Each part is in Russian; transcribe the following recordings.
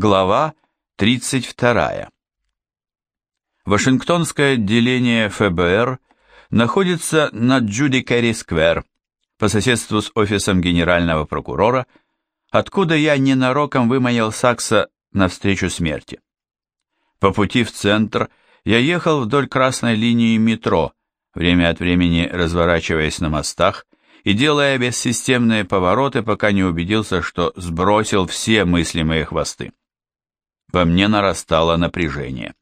Глава 32. Вашингтонское отделение ФБР находится на Джудикари-сквер, по соседству с офисом генерального прокурора, откуда я ненароком выманил Сакса навстречу смерти. По пути в центр я ехал вдоль красной линии метро, время от времени разворачиваясь на мостах и делая бессистемные повороты, пока не убедился, что сбросил все мыслимые хвосты. Во мне нарастало напряжение.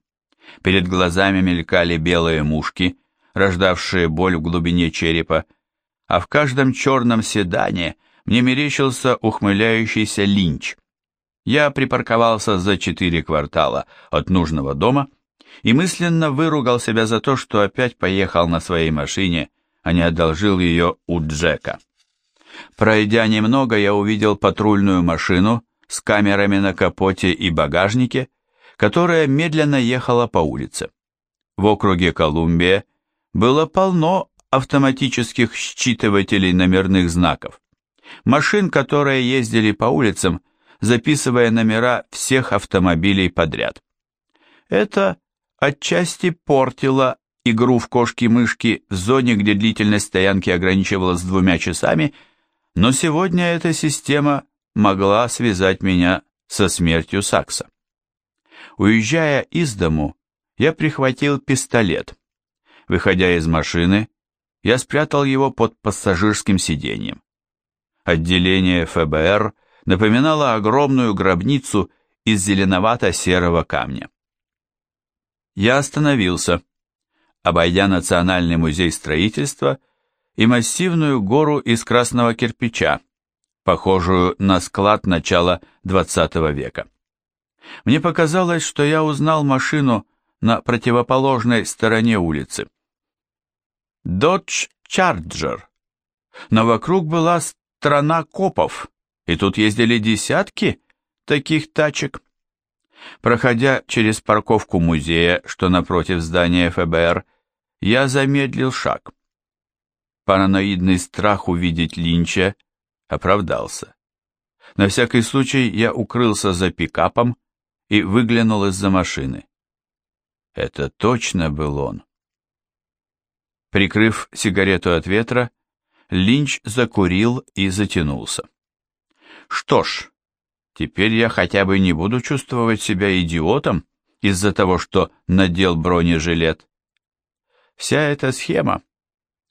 Перед глазами мелькали белые мушки, рождавшие боль в глубине черепа, а в каждом черном седане мне мерещился ухмыляющийся линч. Я припарковался за четыре квартала от нужного дома и мысленно выругал себя за то, что опять поехал на своей машине, а не одолжил ее у Джека. Пройдя немного, я увидел патрульную машину с камерами на капоте и багажнике, которая медленно ехала по улице. В округе Колумбия было полно автоматических считывателей номерных знаков, машин, которые ездили по улицам, записывая номера всех автомобилей подряд. Это отчасти портило игру в кошки-мышки в зоне, где длительность стоянки ограничивалась двумя часами, но сегодня эта система могла связать меня со смертью Сакса. Уезжая из дому, я прихватил пистолет. Выходя из машины, я спрятал его под пассажирским сиденьем. Отделение ФБР напоминало огромную гробницу из зеленовато-серого камня. Я остановился, обойдя Национальный музей строительства и массивную гору из красного кирпича, похожую на склад начала XX века. Мне показалось, что я узнал машину на противоположной стороне улицы. Dodge Charger. Но вокруг была страна копов, и тут ездили десятки таких тачек. Проходя через парковку музея, что напротив здания ФБР, я замедлил шаг. Параноидный страх увидеть Линча оправдался. На всякий случай я укрылся за пикапом и выглянул из-за машины. Это точно был он. Прикрыв сигарету от ветра, Линч закурил и затянулся. Что ж, теперь я хотя бы не буду чувствовать себя идиотом из-за того, что надел бронежилет. Вся эта схема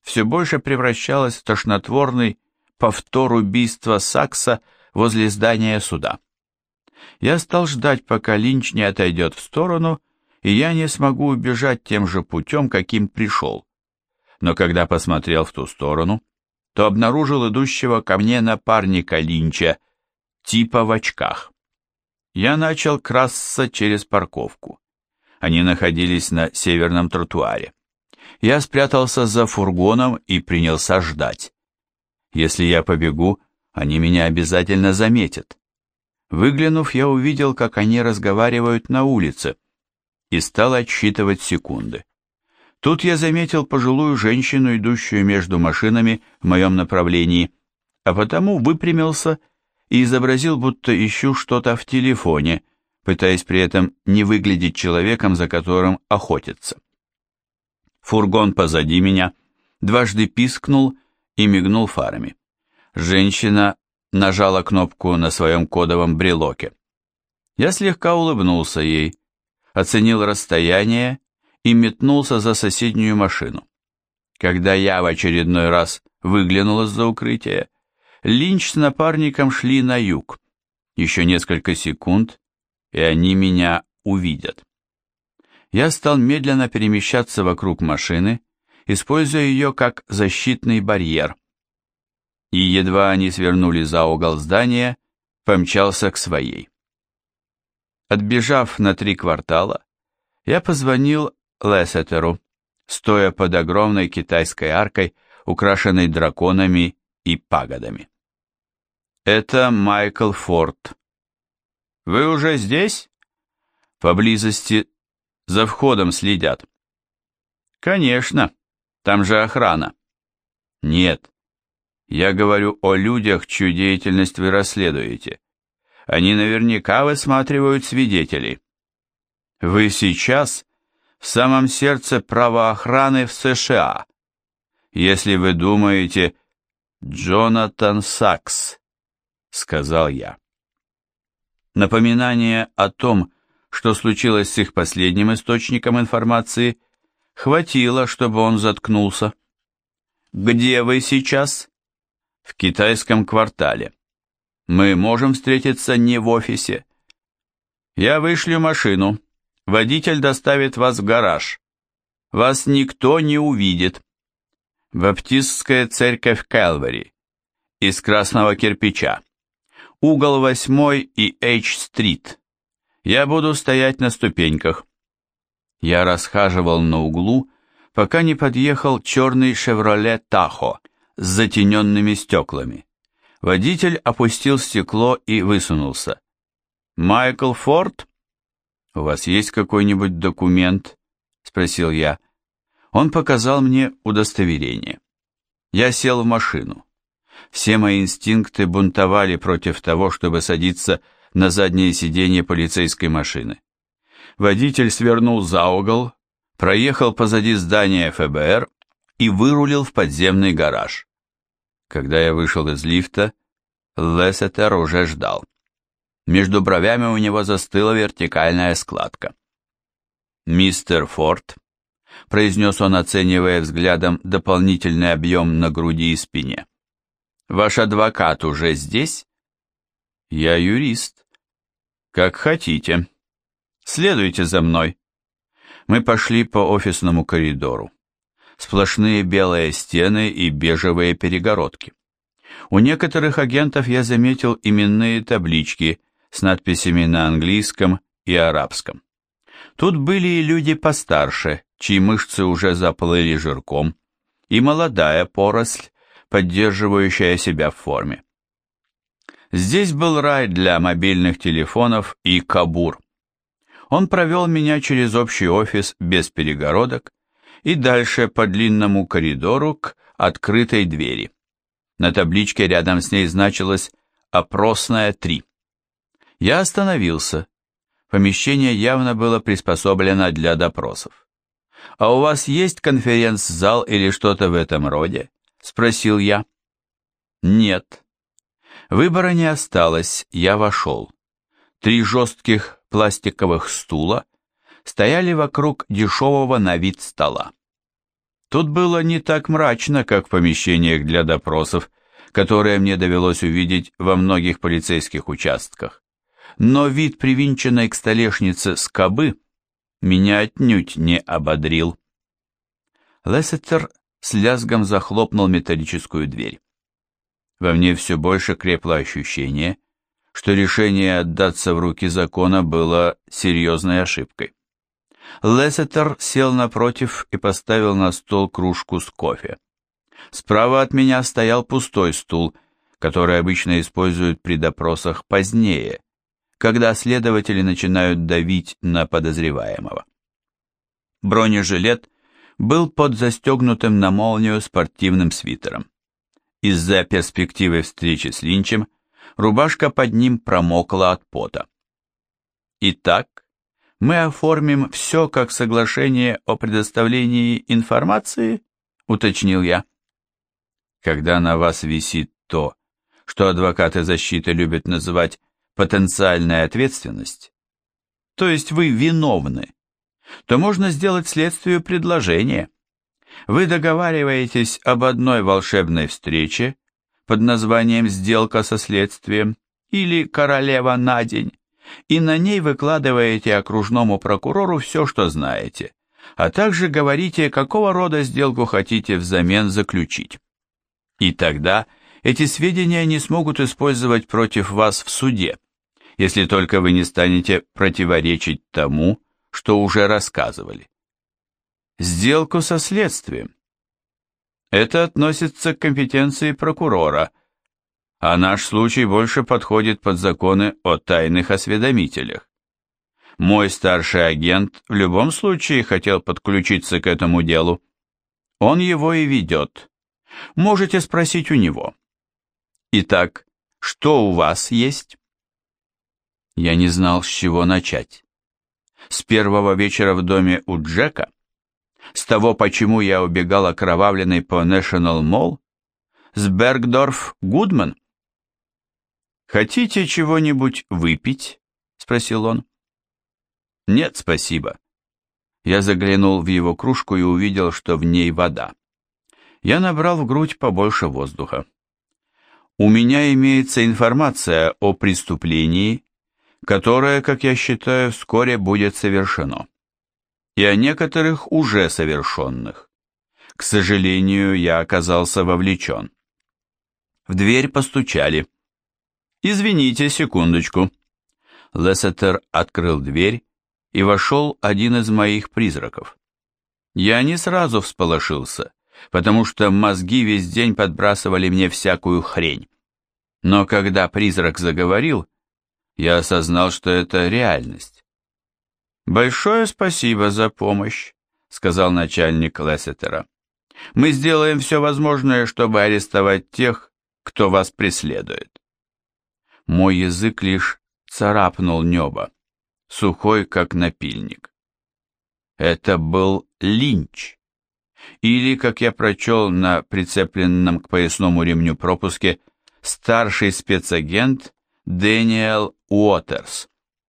все больше превращалась в тошнотворный повтор убийства Сакса возле здания суда. Я стал ждать, пока Линч не отойдет в сторону, и я не смогу убежать тем же путем, каким пришел. Но когда посмотрел в ту сторону, то обнаружил идущего ко мне напарника Линча, типа в очках. Я начал красться через парковку. Они находились на северном тротуаре. Я спрятался за фургоном и принялся ждать. Если я побегу, они меня обязательно заметят. Выглянув, я увидел, как они разговаривают на улице, и стал отсчитывать секунды. Тут я заметил пожилую женщину, идущую между машинами в моем направлении, а потому выпрямился и изобразил, будто ищу что-то в телефоне, пытаясь при этом не выглядеть человеком, за которым охотятся. Фургон позади меня дважды пискнул и мигнул фарами. Женщина нажала кнопку на своем кодовом брелоке. Я слегка улыбнулся ей, оценил расстояние и метнулся за соседнюю машину. Когда я в очередной раз выглянул из-за укрытия, Линч с напарником шли на юг. Еще несколько секунд, и они меня увидят. Я стал медленно перемещаться вокруг машины, используя ее как защитный барьер. И едва они свернули за угол здания, помчался к своей. Отбежав на три квартала, я позвонил Лесетеру, стоя под огромной китайской аркой, украшенной драконами и пагодами. «Это Майкл Форд». «Вы уже здесь?» «Поблизости за входом следят». «Конечно», там же охрана. Нет. Я говорю о людях, чью деятельность вы расследуете. Они наверняка высматривают свидетелей. Вы сейчас в самом сердце правоохраны в США. Если вы думаете, Джонатан Сакс, сказал я. Напоминание о том, что случилось с их последним источником информации, хватило, чтобы он заткнулся. «Где вы сейчас?» «В китайском квартале. Мы можем встретиться не в офисе. Я вышлю машину. Водитель доставит вас в гараж. Вас никто не увидит. Баптистская церковь Кэлвари. Из красного кирпича. Угол 8 и H-стрит. Я буду стоять на ступеньках. Я расхаживал на углу, пока не подъехал черный «Шевроле Тахо» с затененными стеклами. Водитель опустил стекло и высунулся. «Майкл Форд?» «У вас есть какой-нибудь документ?» — спросил я. Он показал мне удостоверение. Я сел в машину. Все мои инстинкты бунтовали против того, чтобы садиться на заднее сиденье полицейской машины. Водитель свернул за угол, проехал позади здания ФБР и вырулил в подземный гараж. Когда я вышел из лифта, Лессетер уже ждал. Между бровями у него застыла вертикальная складка. «Мистер Форд», — произнес он, оценивая взглядом дополнительный объем на груди и спине. «Ваш адвокат уже здесь?» «Я юрист», как хотите. Следуйте за мной. Мы пошли по офисному коридору. Сплошные белые стены и бежевые перегородки. У некоторых агентов я заметил именные таблички с надписями на английском и арабском. Тут были и люди постарше, чьи мышцы уже заплыли жирком, и молодая поросль, поддерживающая себя в форме. Здесь был рай для мобильных телефонов и кабур. Он провел меня через общий офис без перегородок и дальше по длинному коридору к открытой двери. На табличке рядом с ней значилось «Опросная 3». Я остановился. Помещение явно было приспособлено для допросов. «А у вас есть конференц-зал или что-то в этом роде?» — спросил я. «Нет», Выбора не осталось, я вошел. Три жестких пластиковых стула стояли вокруг дешевого на вид стола. Тут было не так мрачно, как в помещениях для допросов, которые мне довелось увидеть во многих полицейских участках. Но вид привинченной к столешнице скобы меня отнюдь не ободрил. Лессетер с лязгом захлопнул металлическую дверь. Во мне все больше крепло ощущение, что решение отдаться в руки закона было серьезной ошибкой. Лессетер сел напротив и поставил на стол кружку с кофе. Справа от меня стоял пустой стул, который обычно используют при допросах позднее, когда следователи начинают давить на подозреваемого. Бронежилет был под застегнутым на молнию спортивным свитером. Из-за перспективы встречи с Линчем рубашка под ним промокла от пота. Итак, мы оформим все как соглашение о предоставлении информации, уточнил я. Когда на вас висит то, что адвокаты защиты любят называть потенциальная ответственность, то есть вы виновны, то можно сделать следствию предложение. Вы договариваетесь об одной волшебной встрече под названием «Сделка со следствием» или «Королева на день», и на ней выкладываете окружному прокурору все, что знаете, а также говорите, какого рода сделку хотите взамен заключить. И тогда эти сведения не смогут использовать против вас в суде, если только вы не станете противоречить тому, что уже рассказывали сделку со следствием. Это относится к компетенции прокурора, а наш случай больше подходит под законы о тайных осведомителях. Мой старший агент в любом случае хотел подключиться к этому делу. Он его и ведет. Можете спросить у него. Итак, что у вас есть? Я не знал, с чего начать. С первого вечера в доме у Джека? С того, почему я убегал окровавленный по National Mall? С Бергдорф Гудман? «Хотите чего-нибудь выпить?» — спросил он. «Нет, спасибо». Я заглянул в его кружку и увидел, что в ней вода. Я набрал в грудь побольше воздуха. У меня имеется информация о преступлении, которое, как я считаю, вскоре будет совершено. И о некоторых уже совершенных. К сожалению, я оказался вовлечен. В дверь постучали. «Извините, секундочку». Лессетер открыл дверь, и вошел один из моих призраков. Я не сразу всполошился, потому что мозги весь день подбрасывали мне всякую хрень. Но когда призрак заговорил, я осознал, что это реальность. «Большое спасибо за помощь», — сказал начальник Лессетера. «Мы сделаем все возможное, чтобы арестовать тех, кто вас преследует». Мой язык лишь царапнул небо, сухой, как напильник. Это был линч. Или, как я прочел на прицепленном к поясному ремню пропуске, старший спецагент Дэниел Уотерс.